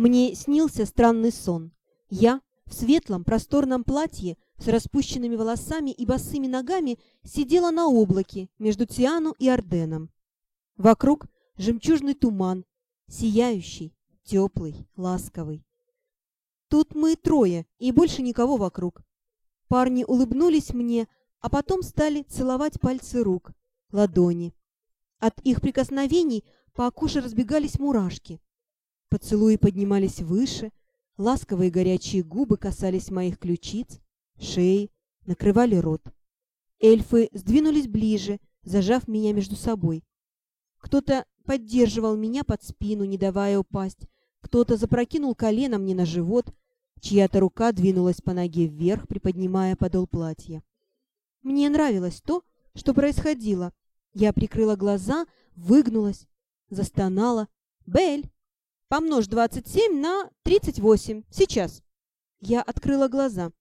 Мне снился странный сон. Я в светлом просторном платье с распущенными волосами и босыми ногами сидела на облаке между Тиану и Орденом. Вокруг жемчужный туман, сияющий, теплый, ласковый. Тут мы трое, и больше никого вокруг. Парни улыбнулись мне, а потом стали целовать пальцы рук, ладони. От их прикосновений по окуше разбегались мурашки. Поцелуи поднимались выше, ласковые горячие губы касались моих ключиц, шеи, накрывали рот. Эльфы сдвинулись ближе, зажав меня между собой. Кто-то поддерживал меня под спину, не давая упасть, кто-то запрокинул колено мне на живот, чья-то рука двинулась по ноге вверх, приподнимая подол платья. Мне нравилось то, что происходило. Я прикрыла глаза, выгнулась, застонала. «Бель, помножь 27 на 38. Сейчас». Я открыла глаза.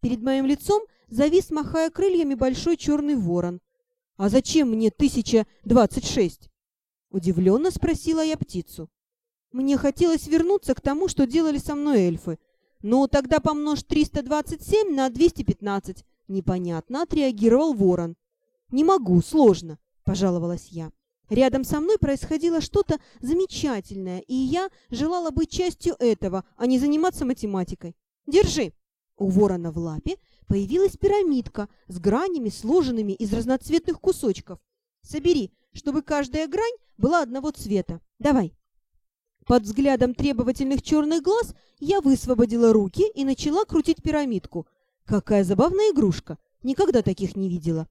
Перед моим лицом завис, махая крыльями, большой черный ворон. «А зачем мне 1026?» Удивленно спросила я птицу. Мне хотелось вернуться к тому, что делали со мной эльфы. «Ну, тогда помножь 327 на 215». Непонятно, отреагировал ворон. «Не могу, сложно», — пожаловалась я. Рядом со мной происходило что-то замечательное, и я желала быть частью этого, а не заниматься математикой. «Держи!» У ворона в лапе появилась пирамидка с гранями, сложенными из разноцветных кусочков. «Собери, чтобы каждая грань была одного цвета. Давай!» Под взглядом требовательных черных глаз я высвободила руки и начала крутить пирамидку. Какая забавная игрушка! Никогда таких не видела.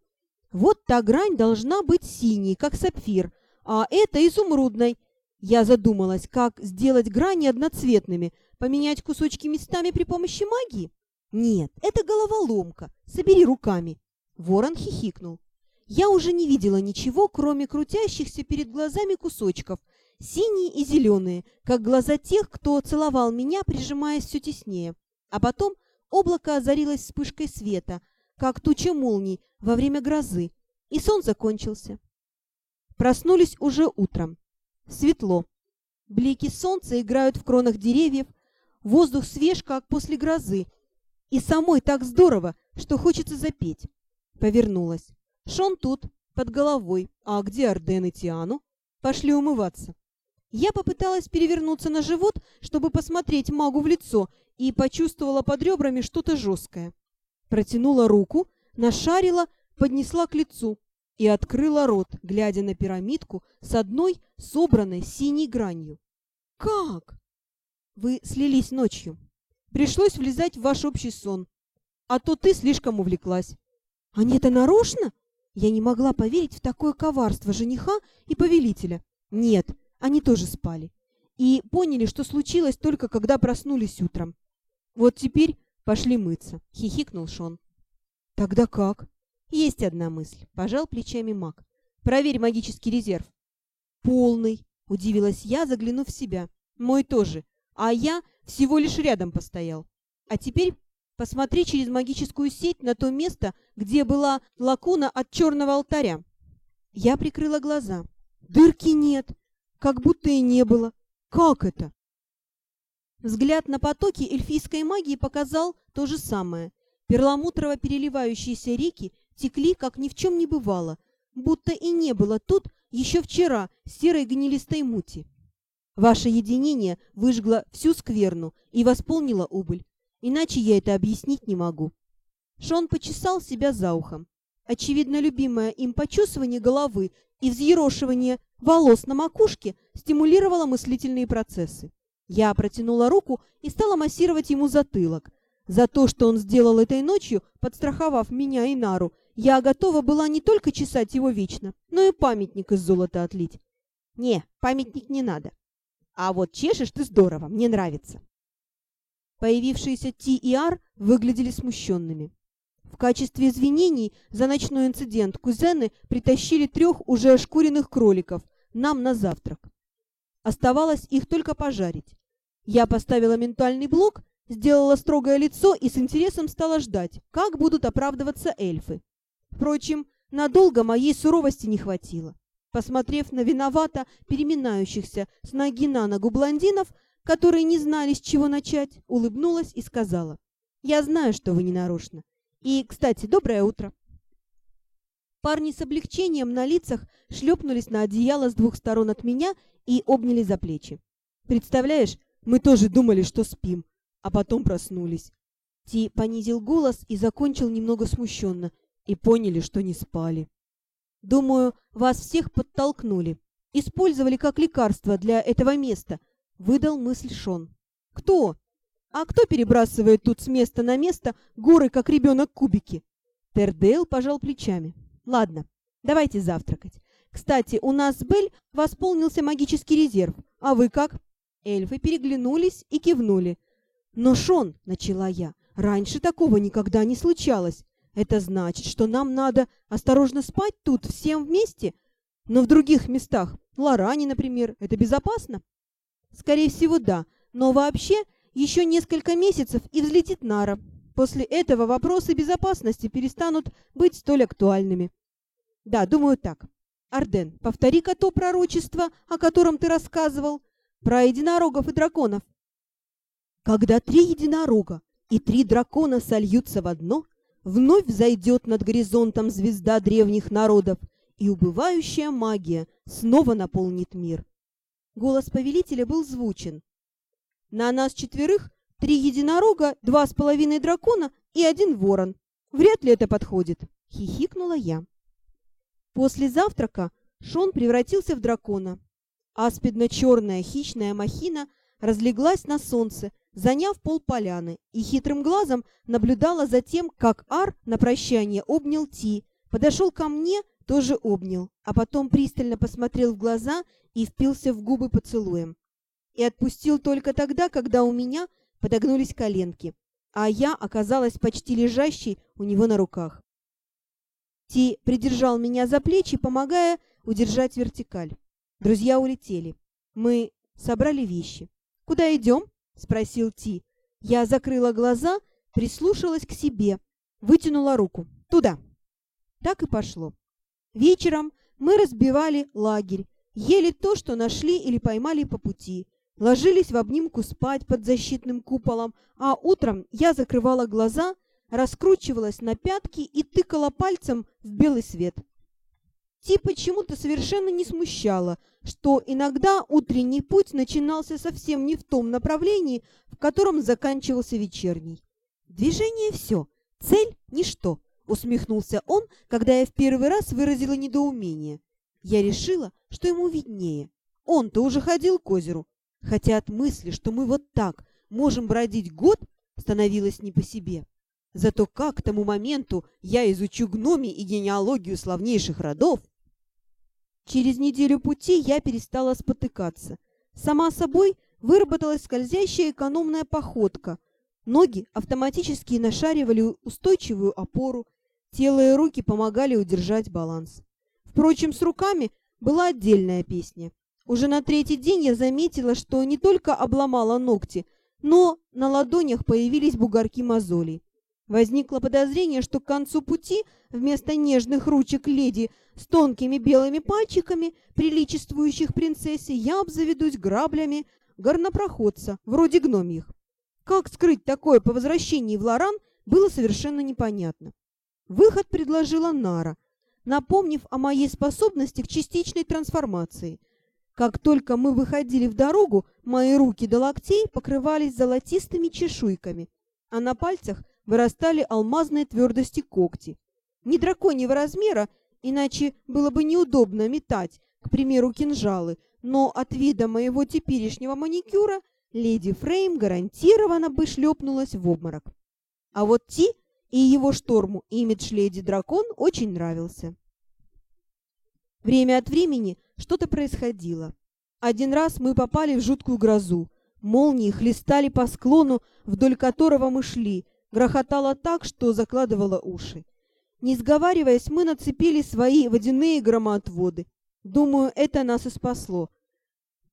Вот та грань должна быть синей, как сапфир, а эта изумрудной. Я задумалась, как сделать грани одноцветными, поменять кусочки местами при помощи магии. Нет, это головоломка. Собери руками. Ворон хихикнул. Я уже не видела ничего, кроме крутящихся перед глазами кусочков, синие и зеленые, как глаза тех, кто целовал меня, прижимаясь все теснее. А потом облако озарилось вспышкой света, как туча молний во время грозы, и сон закончился. Проснулись уже утром. Светло. Блики солнца играют в кронах деревьев, воздух свеж, как после грозы, и самой так здорово, что хочется запеть. Повернулась. Шон тут, под головой. А где Арден и Тиану? Пошли умываться. Я попыталась перевернуться на живот, чтобы посмотреть магу в лицо, и почувствовала под ребрами что-то жесткое. Протянула руку, нашарила, поднесла к лицу и открыла рот, глядя на пирамидку с одной собранной синей гранью. «Как?» «Вы слились ночью. Пришлось влезать в ваш общий сон. А то ты слишком увлеклась». «Они это нарочно?» Я не могла поверить в такое коварство жениха и повелителя. «Нет, они тоже спали. И поняли, что случилось только когда проснулись утром. Вот теперь пошли мыться, хихикнул Шон. Тогда как? Есть одна мысль, пожал плечами маг. Проверь магический резерв. Полный, удивилась я, заглянув в себя. Мой тоже. А я всего лишь рядом постоял. А теперь посмотри через магическую сеть на то место, где была лакуна от черного алтаря. Я прикрыла глаза. Дырки нет, как будто и не было. Как это? Взгляд на потоки эльфийской магии показал то же самое. Перламутрово переливающиеся реки текли, как ни в чем не бывало, будто и не было тут еще вчера серой гнилистой мути. Ваше единение выжгло всю скверну и восполнило убыль. Иначе я это объяснить не могу. Шон почесал себя за ухом. Очевидно, любимое им почесывание головы и взъерошивание волос на макушке стимулировало мыслительные процессы. Я протянула руку и стала массировать ему затылок. За то, что он сделал этой ночью, подстраховав меня и Нару, я готова была не только чесать его вечно, но и памятник из золота отлить. Не, памятник не надо. А вот чешешь ты здорово, мне нравится. Появившиеся Ти и Ар выглядели смущенными. В качестве извинений за ночной инцидент кузены притащили трех уже ошкуренных кроликов нам на завтрак. Оставалось их только пожарить. Я поставила ментальный блок, сделала строгое лицо и с интересом стала ждать, как будут оправдываться эльфы. Впрочем, надолго моей суровости не хватило. Посмотрев на виновато переминающихся с ноги на ногу блондинов, которые не знали, с чего начать, улыбнулась и сказала, «Я знаю, что вы не нарочно. И, кстати, доброе утро». Парни с облегчением на лицах шлепнулись на одеяло с двух сторон от меня и обняли за плечи. «Представляешь, мы тоже думали, что спим, а потом проснулись». Ти понизил голос и закончил немного смущенно, и поняли, что не спали. «Думаю, вас всех подтолкнули. Использовали как лекарство для этого места», — выдал мысль Шон. «Кто? А кто перебрасывает тут с места на место горы, как ребенок кубики?» Тердейл пожал плечами. Ладно, давайте завтракать. Кстати, у нас с восполнился магический резерв. А вы как? Эльфы переглянулись и кивнули. Но, Шон, начала я, раньше такого никогда не случалось. Это значит, что нам надо осторожно спать тут всем вместе? Но в других местах, Лоране, например, это безопасно? Скорее всего, да. Но вообще, еще несколько месяцев и взлетит Нара. После этого вопросы безопасности перестанут быть столь актуальными. Да, думаю так. Арден, повтори-ка то пророчество, о котором ты рассказывал, про единорогов и драконов. Когда три единорога и три дракона сольются в одно, вновь взойдет над горизонтом звезда древних народов, и убывающая магия снова наполнит мир. Голос повелителя был звучен. На нас четверых три единорога, два с половиной дракона и один ворон. Вряд ли это подходит, хихикнула я. После завтрака Шон превратился в дракона. Аспидно-черная хищная махина разлеглась на солнце, заняв пол поляны, и хитрым глазом наблюдала за тем, как Ар на прощание обнял Ти, подошел ко мне, тоже обнял, а потом пристально посмотрел в глаза и впился в губы поцелуем. И отпустил только тогда, когда у меня подогнулись коленки, а я оказалась почти лежащей у него на руках. Ти придержал меня за плечи, помогая удержать вертикаль. Друзья улетели. Мы собрали вещи. «Куда идем?» — спросил Ти. Я закрыла глаза, прислушалась к себе, вытянула руку. «Туда!» Так и пошло. Вечером мы разбивали лагерь, ели то, что нашли или поймали по пути, ложились в обнимку спать под защитным куполом, а утром я закрывала глаза — раскручивалась на пятки и тыкала пальцем в белый свет. Ти почему-то совершенно не смущало, что иногда утренний путь начинался совсем не в том направлении, в котором заканчивался вечерний. Движение — все, цель — ничто, усмехнулся он, когда я в первый раз выразила недоумение. Я решила, что ему виднее. Он-то уже ходил к озеру, хотя от мысли, что мы вот так можем бродить год, становилось не по себе. Зато как к тому моменту я изучу гноми и генеалогию славнейших родов? Через неделю пути я перестала спотыкаться. Сама собой выработалась скользящая экономная походка. Ноги автоматически нашаривали устойчивую опору, тело и руки помогали удержать баланс. Впрочем, с руками была отдельная песня. Уже на третий день я заметила, что не только обломала ногти, но на ладонях появились бугорки мозолей. Возникло подозрение, что к концу пути вместо нежных ручек леди с тонкими белыми пальчиками, приличествующих принцессе, я обзаведусь граблями горнопроходца, вроде гномьих. Как скрыть такое по возвращении в Лоран, было совершенно непонятно. Выход предложила Нара, напомнив о моей способности к частичной трансформации. Как только мы выходили в дорогу, мои руки до локтей покрывались золотистыми чешуйками, а на пальцах вырастали алмазной твердости когти. Не драконьего размера, иначе было бы неудобно метать, к примеру, кинжалы, но от вида моего теперешнего маникюра леди Фрейм гарантированно бы шлепнулась в обморок. А вот Ти и его шторму имидж леди Дракон очень нравился. Время от времени что-то происходило. Один раз мы попали в жуткую грозу. Молнии хлестали по склону, вдоль которого мы шли, грохотало так, что закладывало уши. Не сговариваясь, мы нацепили свои водяные громоотводы. Думаю, это нас и спасло.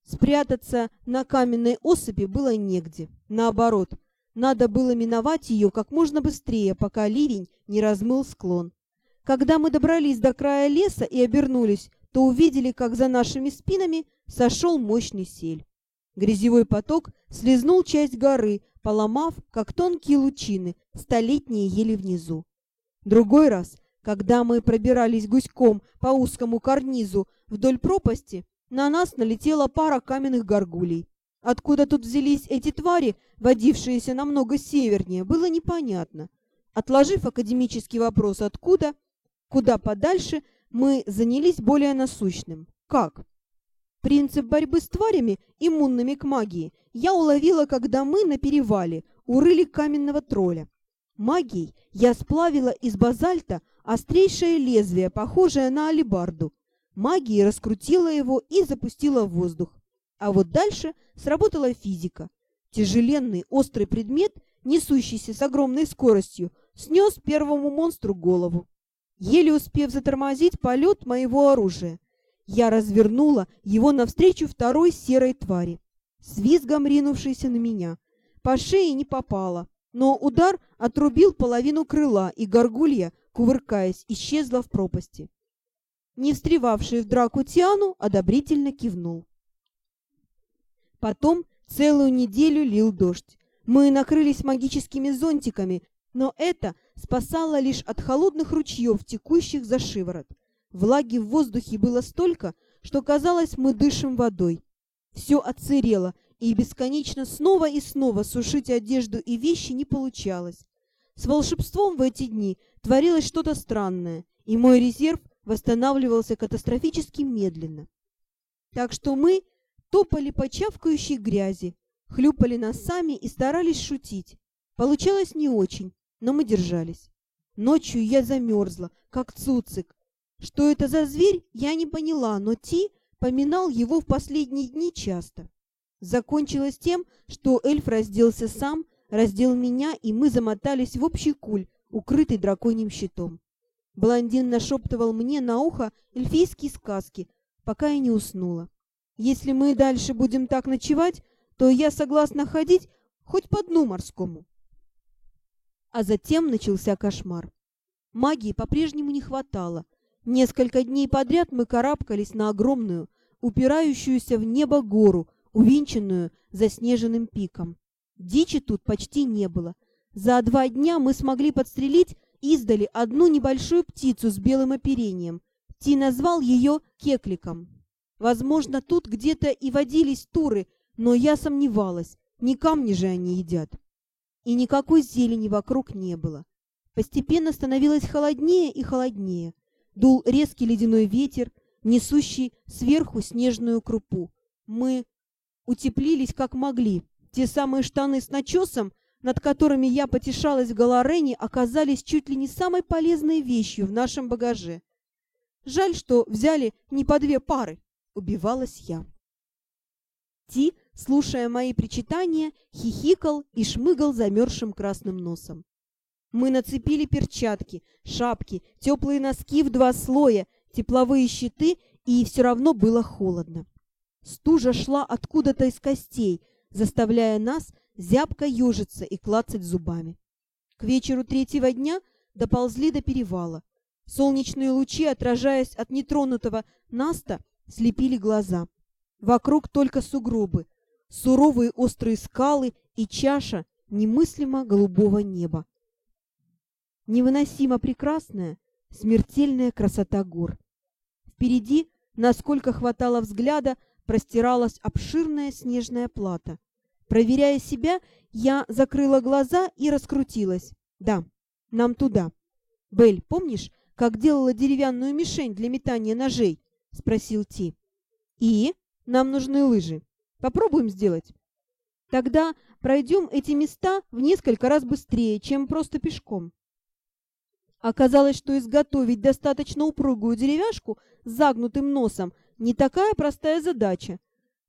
Спрятаться на каменной осыпи было негде. Наоборот, надо было миновать ее как можно быстрее, пока ливень не размыл склон. Когда мы добрались до края леса и обернулись, то увидели, как за нашими спинами сошел мощный сель. Грязевой поток слезнул часть горы, поломав, как тонкие лучины, столетние ели внизу. Другой раз, когда мы пробирались гуськом по узкому карнизу вдоль пропасти, на нас налетела пара каменных горгулей. Откуда тут взялись эти твари, водившиеся намного севернее, было непонятно. Отложив академический вопрос «откуда?», куда подальше, мы занялись более насущным. Как? Принцип борьбы с тварями, иммунными к магии, я уловила, когда мы на перевале урыли каменного тролля. Магией я сплавила из базальта острейшее лезвие, похожее на алебарду. Магией раскрутила его и запустила в воздух. А вот дальше сработала физика. Тяжеленный острый предмет, несущийся с огромной скоростью, снес первому монстру голову. Еле успев затормозить полет моего оружия, я развернула его навстречу второй серой твари, с визгом ринувшейся на меня. По шее не попало, но удар отрубил половину крыла, и горгулья, кувыркаясь, исчезла в пропасти. Не встревавший в драку Тиану одобрительно кивнул. Потом целую неделю лил дождь. Мы накрылись магическими зонтиками, но это спасало лишь от холодных ручьев, текущих за шиворот. Влаги в воздухе было столько, что казалось, мы дышим водой. Все отсырело, и бесконечно снова и снова сушить одежду и вещи не получалось. С волшебством в эти дни творилось что-то странное, и мой резерв восстанавливался катастрофически медленно. Так что мы топали по чавкающей грязи, хлюпали носами и старались шутить. Получалось не очень, но мы держались. Ночью я замерзла, как цуцик. Что это за зверь, я не поняла, но Ти поминал его в последние дни часто. Закончилось тем, что эльф разделся сам, раздел меня, и мы замотались в общий куль, укрытый драконьим щитом. Блондин нашептывал мне на ухо эльфийские сказки, пока я не уснула. Если мы дальше будем так ночевать, то я согласна ходить хоть по дну морскому. А затем начался кошмар. Магии по-прежнему не хватало. Несколько дней подряд мы карабкались на огромную, упирающуюся в небо гору, увенчанную заснеженным пиком. Дичи тут почти не было. За два дня мы смогли подстрелить издали одну небольшую птицу с белым оперением. Ти назвал ее кекликом. Возможно, тут где-то и водились туры, но я сомневалась, не камни же они едят и никакой зелени вокруг не было. Постепенно становилось холоднее и холоднее. Дул резкий ледяной ветер, несущий сверху снежную крупу. Мы утеплились как могли. Те самые штаны с начесом, над которыми я потешалась в Галарене, оказались чуть ли не самой полезной вещью в нашем багаже. Жаль, что взяли не по две пары. Убивалась я. Ти слушая мои причитания, хихикал и шмыгал замерзшим красным носом. Мы нацепили перчатки, шапки, теплые носки в два слоя, тепловые щиты, и все равно было холодно. Стужа шла откуда-то из костей, заставляя нас зябко ежиться и клацать зубами. К вечеру третьего дня доползли до перевала. Солнечные лучи, отражаясь от нетронутого наста, слепили глаза. Вокруг только сугробы, суровые острые скалы и чаша немыслимо голубого неба. Невыносимо прекрасная, смертельная красота гор. Впереди, насколько хватало взгляда, простиралась обширная снежная плата. Проверяя себя, я закрыла глаза и раскрутилась. Да, нам туда. Бель, помнишь, как делала деревянную мишень для метания ножей? Спросил Ти. И нам нужны лыжи. Попробуем сделать. Тогда пройдем эти места в несколько раз быстрее, чем просто пешком. Оказалось, что изготовить достаточно упругую деревяшку с загнутым носом не такая простая задача.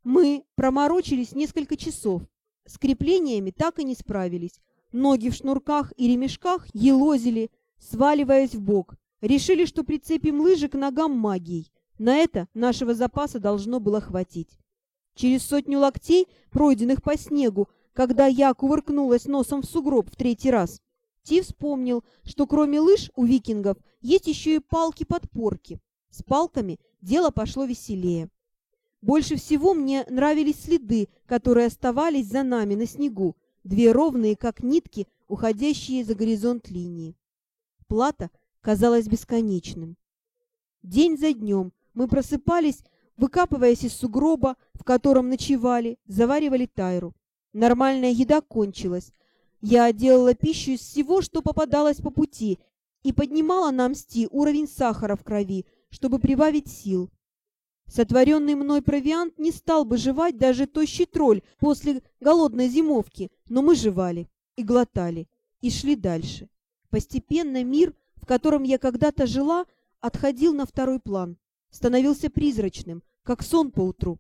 Мы проморочились несколько часов. С креплениями так и не справились. Ноги в шнурках и ремешках елозили, сваливаясь в бок. Решили, что прицепим лыжи к ногам магией. На это нашего запаса должно было хватить. Через сотню локтей, пройденных по снегу, когда я кувыркнулась носом в сугроб в третий раз, Ти вспомнил, что кроме лыж у викингов есть еще и палки-подпорки. С палками дело пошло веселее. Больше всего мне нравились следы, которые оставались за нами на снегу, две ровные, как нитки, уходящие за горизонт линии. Плата казалась бесконечным. День за днем мы просыпались, выкапываясь из сугроба, в котором ночевали, заваривали тайру. Нормальная еда кончилась. Я делала пищу из всего, что попадалось по пути, и поднимала на мсти уровень сахара в крови, чтобы прибавить сил. Сотворенный мной провиант не стал бы жевать даже тощий тролль после голодной зимовки, но мы жевали и глотали, и шли дальше. Постепенно мир, в котором я когда-то жила, отходил на второй план, становился призрачным, как сон по утру.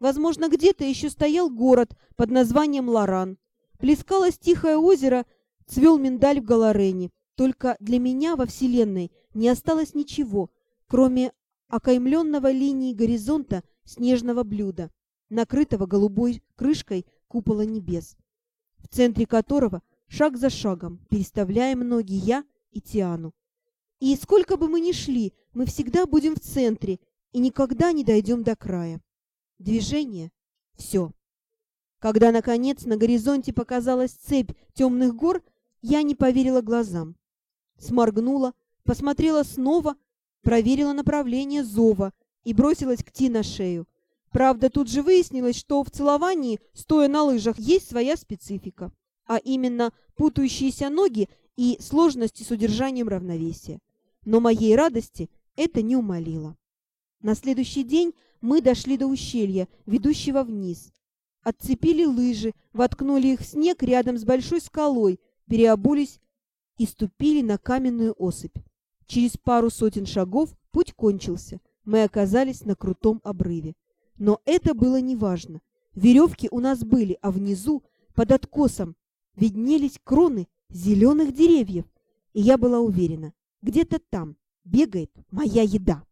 Возможно, где-то еще стоял город под названием Лоран. Плескалось тихое озеро, цвел миндаль в Галарене. Только для меня во Вселенной не осталось ничего, кроме окаймленного линией горизонта снежного блюда, накрытого голубой крышкой купола небес, в центре которого шаг за шагом переставляем ноги я и Тиану. И сколько бы мы ни шли, мы всегда будем в центре и никогда не дойдем до края. Движение — все. Когда, наконец, на горизонте показалась цепь темных гор, я не поверила глазам. Сморгнула, посмотрела снова, проверила направление зова и бросилась к Ти на шею. Правда, тут же выяснилось, что в целовании, стоя на лыжах, есть своя специфика, а именно путающиеся ноги и сложности с удержанием равновесия. Но моей радости это не умолило. На следующий день мы дошли до ущелья, ведущего вниз. Отцепили лыжи, воткнули их в снег рядом с большой скалой, переобулись и ступили на каменную осыпь. Через пару сотен шагов путь кончился. Мы оказались на крутом обрыве. Но это было неважно. Веревки у нас были, а внизу, под откосом, виднелись кроны зеленых деревьев. И я была уверена, где-то там бегает моя еда.